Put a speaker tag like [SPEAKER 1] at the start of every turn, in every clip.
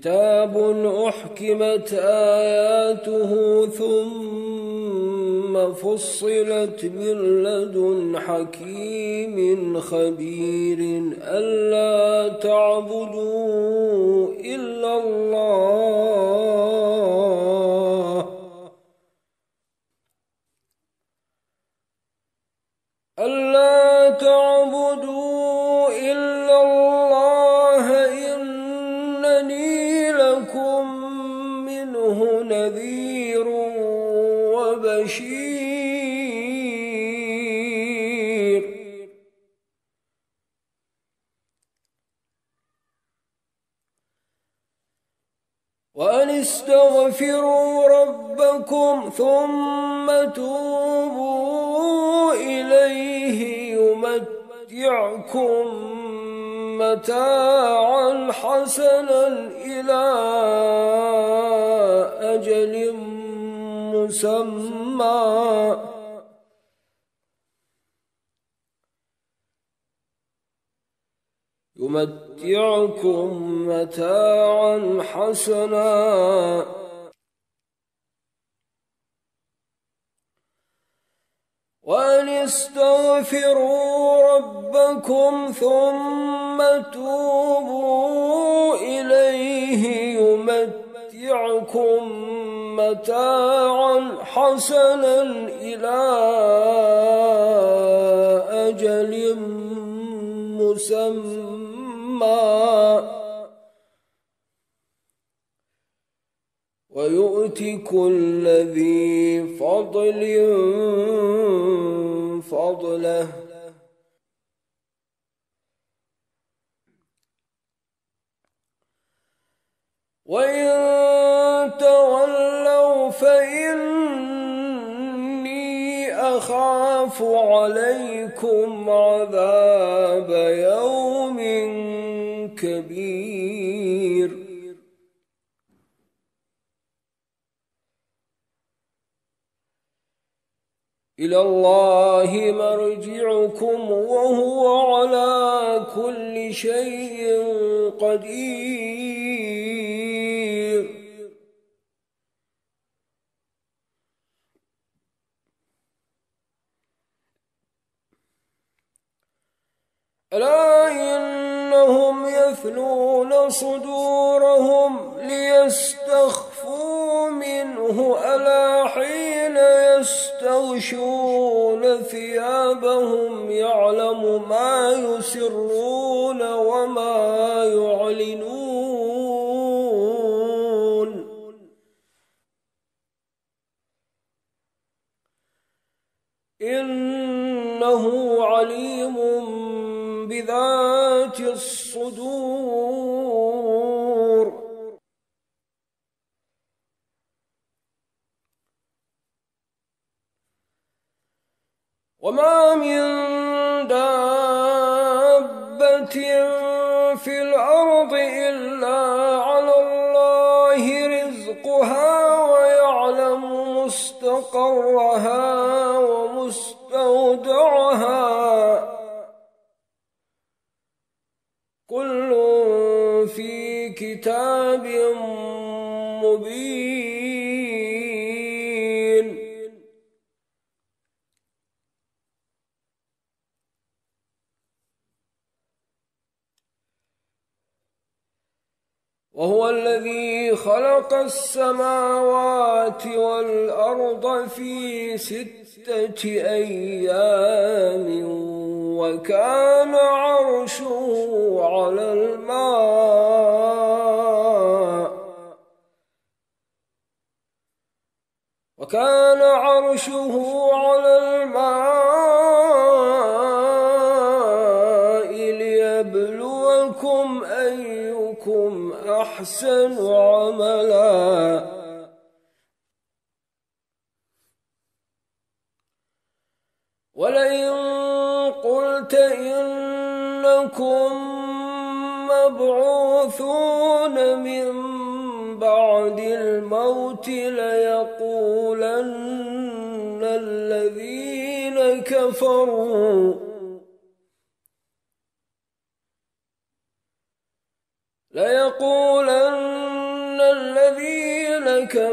[SPEAKER 1] كتاب أحكمت آياته ثم فصلت من لدن حكيم خبير ألا تعبدوا إلا الله. ألا وبشير وأن استغفروا ربكم ثم توبوا إليه يمتعكم متاعا حسنا. يمتعكم متاعا حسنا وأن استغفروا ربكم ثم توبوا إليه يمتعكم متاعا حسنا إلى أجل مسمى. ويؤتي كل ذي فضل فضله وإن تولوا فإني أخاف عليكم عذاب يوم إلى الله مرجعكم وهو على كل شيء قدير. ألا إنهم يثنون صدورهم ليستخفوا منه ألا حين يستغشون ثيابهم يعلم ما يسرون وما يعلنون. إنه عليم بذات الصدور. وما من السماوات والأرض في ستة أيام وكان عرشه على الماء. وكان عرشه أحسن عملا. ولئن قلت إنكم مبعوثون من بعد الموت ليقولن الذين كفروا.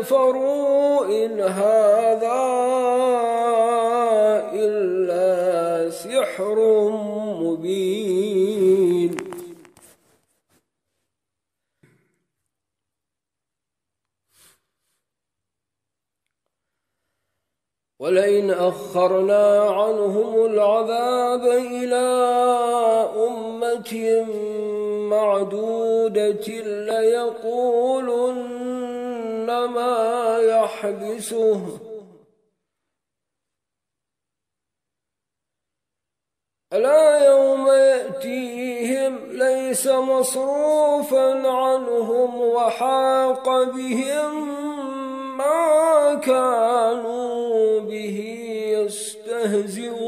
[SPEAKER 1] كفروا إن هذا إلا سحر مبين. ولئن أخرنا عنهم العذاب إلى أمة معدودة ليقولن ما يحبسه ألا يوم يأتيهم ليس مصروفا عنهم وحاق بهم ما كانوا به يستهزئون.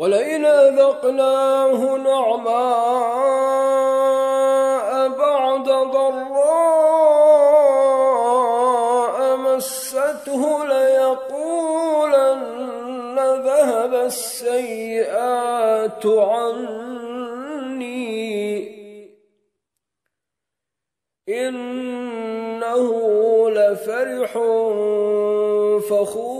[SPEAKER 1] ولئن أذقناه نعماء بعد ضراء مسته ليقولن ذهب السيئات عني. إنه لفرح فخور.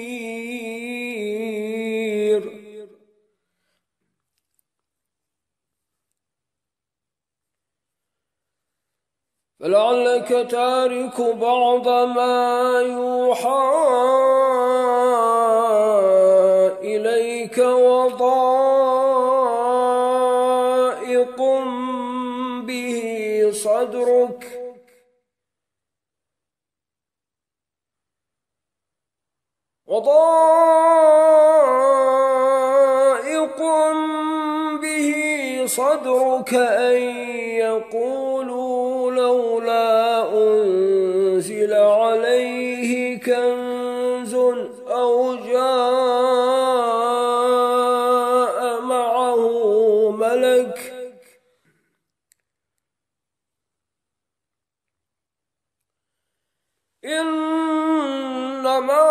[SPEAKER 1] فلعلك تارك بعض ما يوحى إليك وضائق به صدرك. وضائق به صدرك أن يقولوا لولا كنز أو جاء معه ملك إنما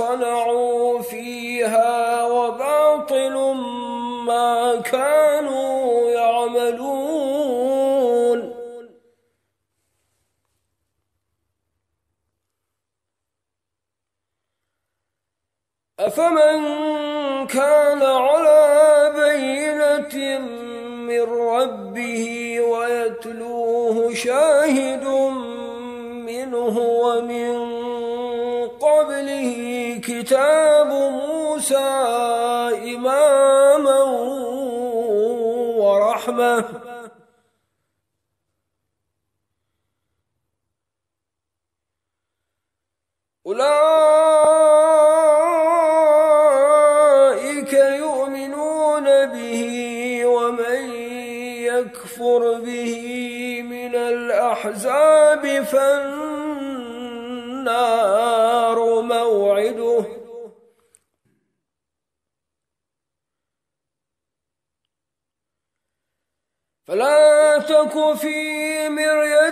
[SPEAKER 1] ما ورحمة أولئك يؤمنون به ومن يكفر به من الأحزاب فالنار موعده فلا تك في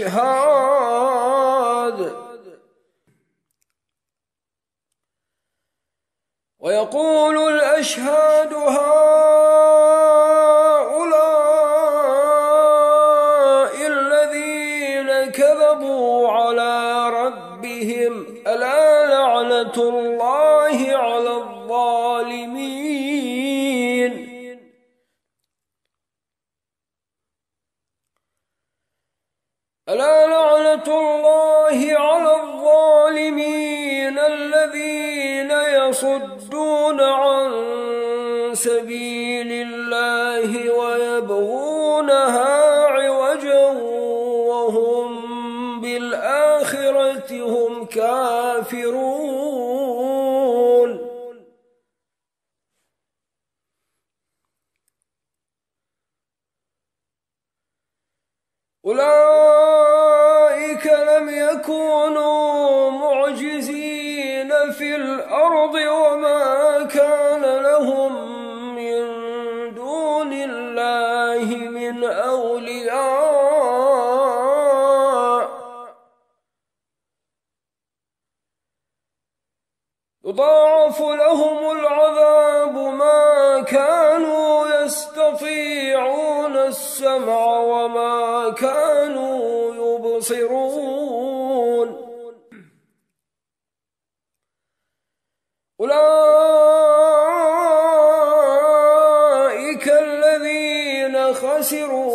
[SPEAKER 1] الأشهاد. ويقول الأشهاد هؤلاء الذين كذبوا على ربهم ألا لعنة الله هم كافرون.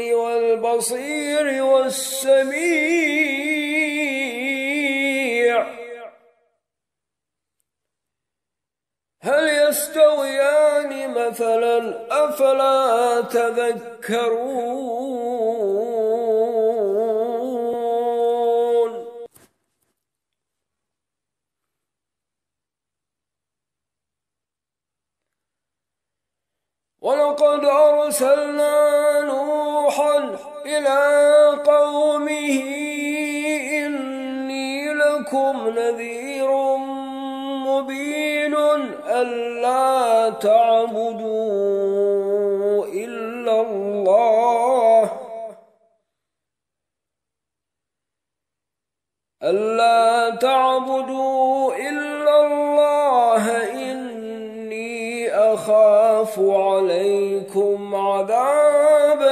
[SPEAKER 1] والبصير والسميع. هل يستويان مثلا؟ أفلا تذكرون. ولقد أرسلنا إلى قومه إني لكم نذير مبين ألا تعبدوا إلا الله. ألا تعبدوا إلا الله. إني أخاف عليكم عذاب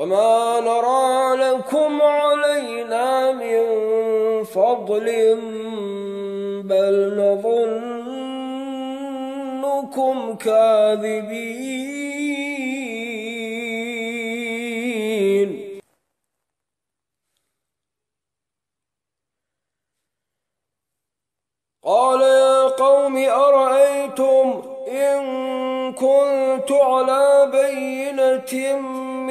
[SPEAKER 1] وما نرى لكم علينا من فضل بل نظنكم كاذبين. قال يا قوم أرأيتم إن كنت على بينة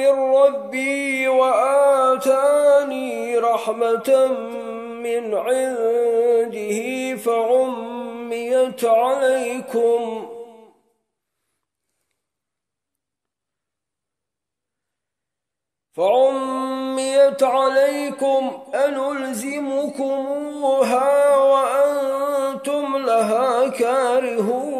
[SPEAKER 1] من ربي وآتاني رحمة من عنده فعميت عليكم. فعميت عليكم أنلزمكموها وأنتم لها كارهون.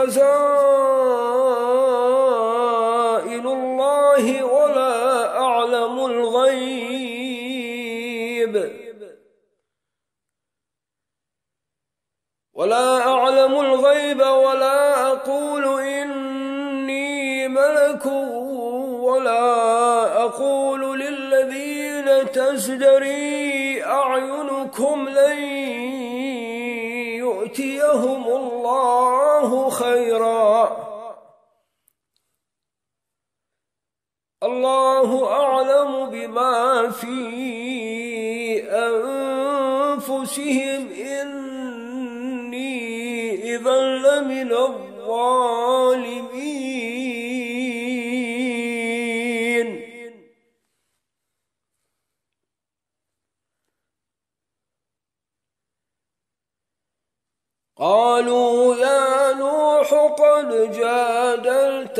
[SPEAKER 1] خزائن الله أنفسهم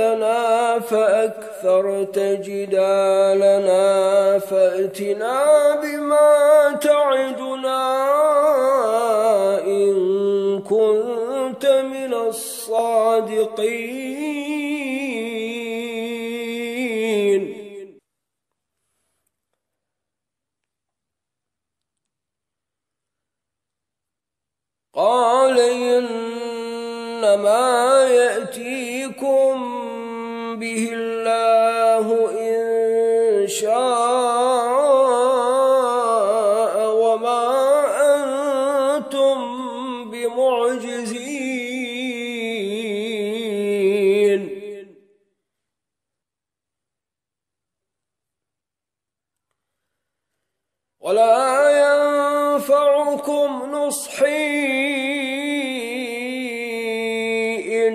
[SPEAKER 1] جادلتنا فأكثرت جدالنا فأتنا بما تعدنا إن كنت من الصادقين. قال إنما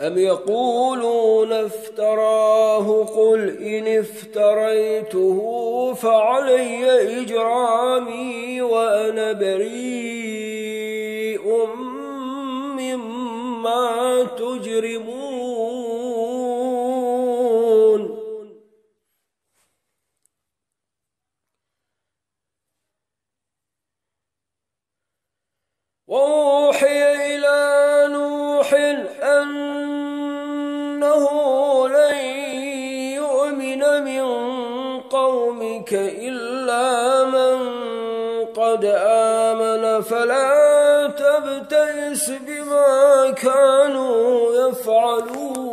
[SPEAKER 1] أم يقولون افتراه قل إن افتريته فعلي إجرامي وأنا بريء مما تجرمون. وأوحي يؤمن من قومك إلا من قد آمن فلا تبتئس بما كانوا يفعلون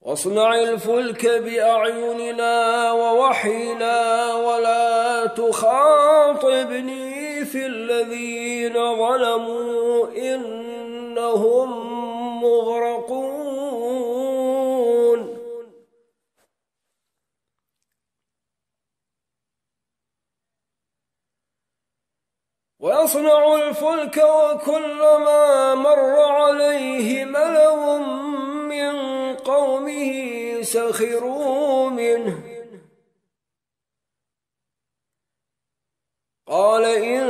[SPEAKER 1] واصنع الفلك بأعيننا ووحينا ولا تخاطبني في الذين ظلموا إنهم مغرقون. ويصنع الفلك وكلما مر عليه ملأ من قومه سخروا منه. قال إن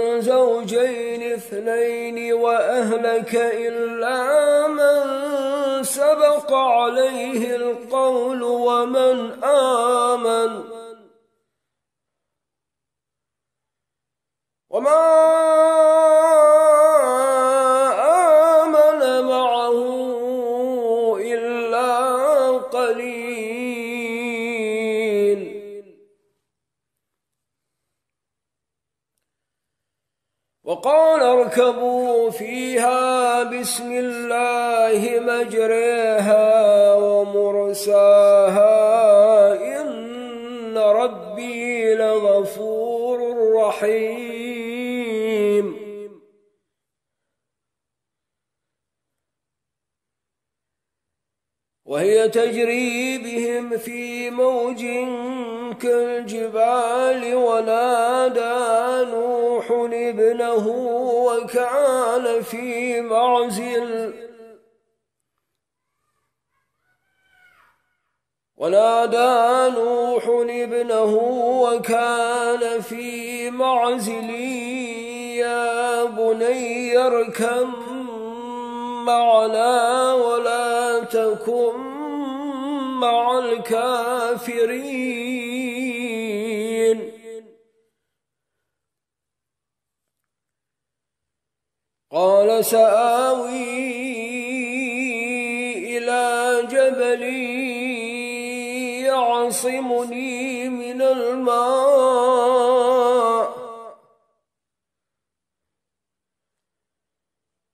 [SPEAKER 1] زوجين اثنين وأهلك إلا من سبق عليه القول ومن آمن. وما بسم الله مجريها ومرساها. إن ربي لغفور رحيم. وهي تجري بهم في موج كالجبال ونادى ابنه وكان في معزل. ونادى نوح ابنه وكان في معزل. يا بني اركب معنا ولا تكن مع الكافرين. قال سآوي إلى جبل يعصمني من الماء.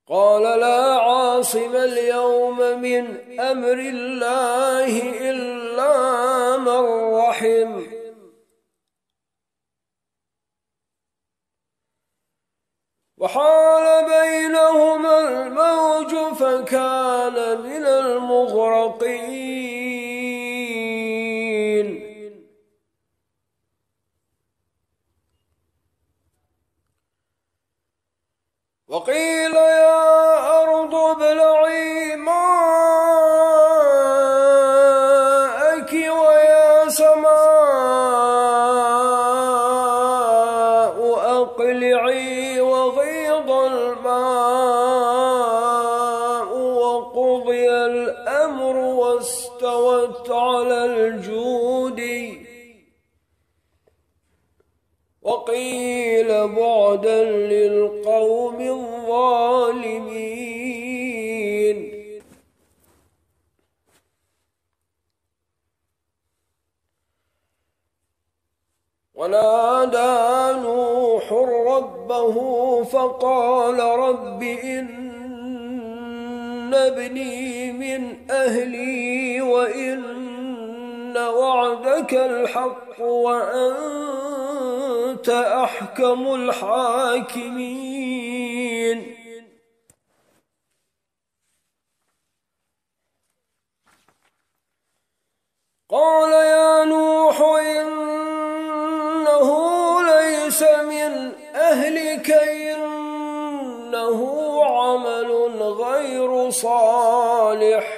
[SPEAKER 1] قال لا عاصم اليوم من أمر الله إلا من رحم. وحال بينهما الموج فكان من المغرقين. وقيل يا أرض ابلعي ماءك بعدا للقوم الظالمين. ونادى نوح ربه فقال رب إن ابني من أهلي وإن وعدك الحق وأنت أحكم الحاكمين. قال يا نوح إنه ليس من أهلك إنه عمل غير صالح.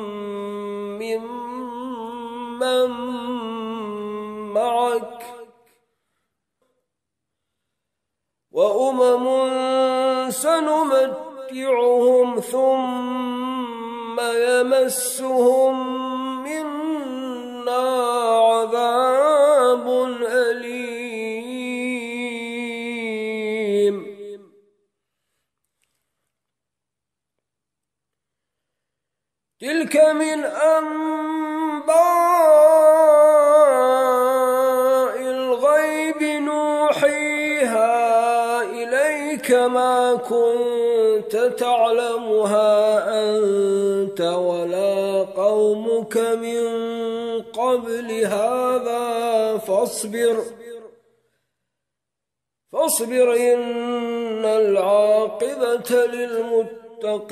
[SPEAKER 1] ممن معك وأمم سنمتعهم ثم يمسهم منا عذاب أليم. تلك من أنباء إليك ما كنت تعلمها أنت ولا قومك من قبل هذا فاصبر. فاصبر إن العاقبة للمتقين.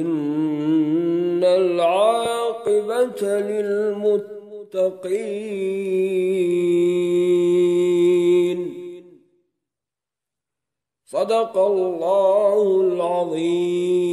[SPEAKER 1] إن العاقبة للمتقين. صدق الله العظيم.